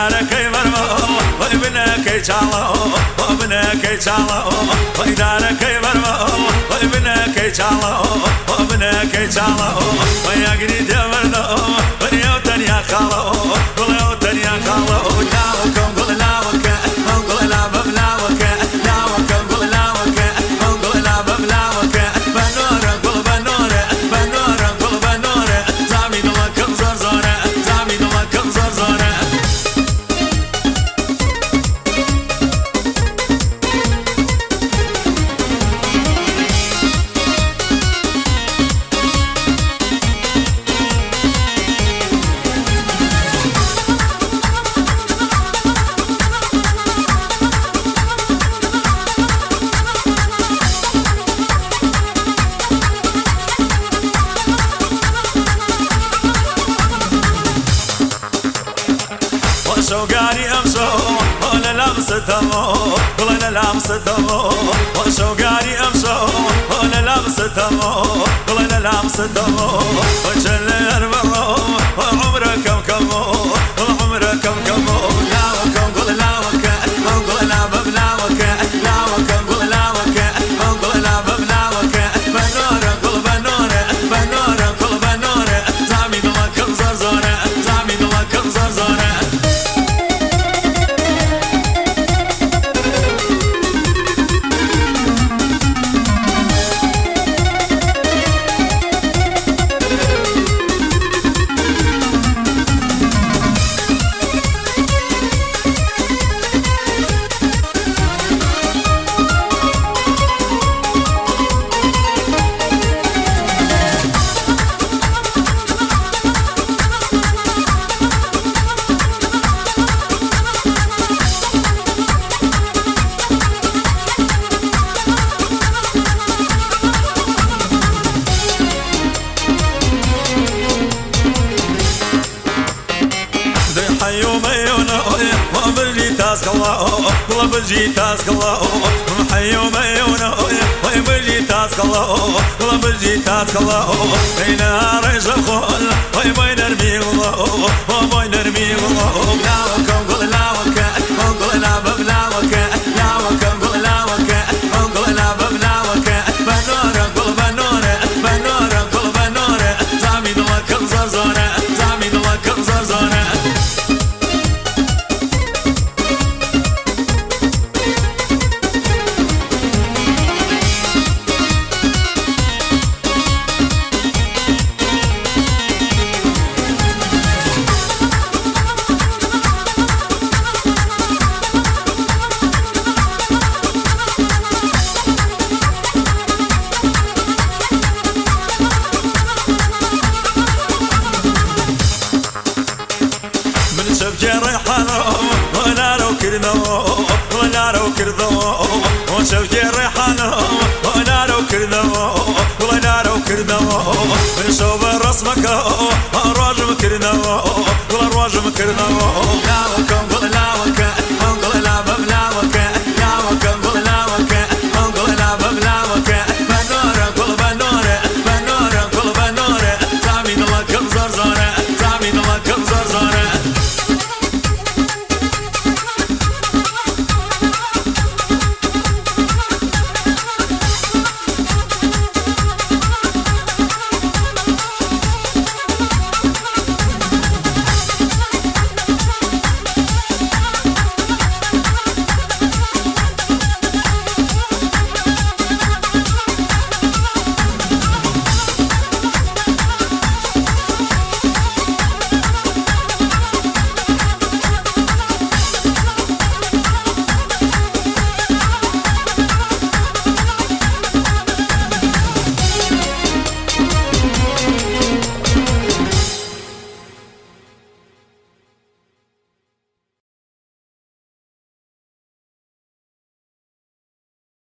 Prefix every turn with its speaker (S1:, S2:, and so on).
S1: وإدارك مرموم وابنك جالوم وابنك جالوم وإدارك مرموم وابنك جالوم وابنك جالوم ويا قريد يا مردوم ونيوتن يا خالوم ونيوتن يا خالوم امشو ولا لمستمو ولا لمستمو وشو قاري امشو ولا لمستمو ولا لمستمو وشل اربعو وبرجي تاسكلا وبرجي تاسكلا حيو ميونا وبرجي تاسكلا وبرجي تاسكلا بين ريش خول وبين نرمي الله وبين نرمي الله لا وكم قل لا وك قل لا ببلا وك لا وكم قل لا وك قل لا ببلا وك بنور قل بنور بنور قل بنور زامي دلكم زرزورة زامي دلكم زرزورة كرذو وشبكي ريحانه وأنا لو كرذو وأنا لو كرذو من شوب رسمك اروج مكرذو ولا روج مكرذو لا وكم لا وك قل لا ببلا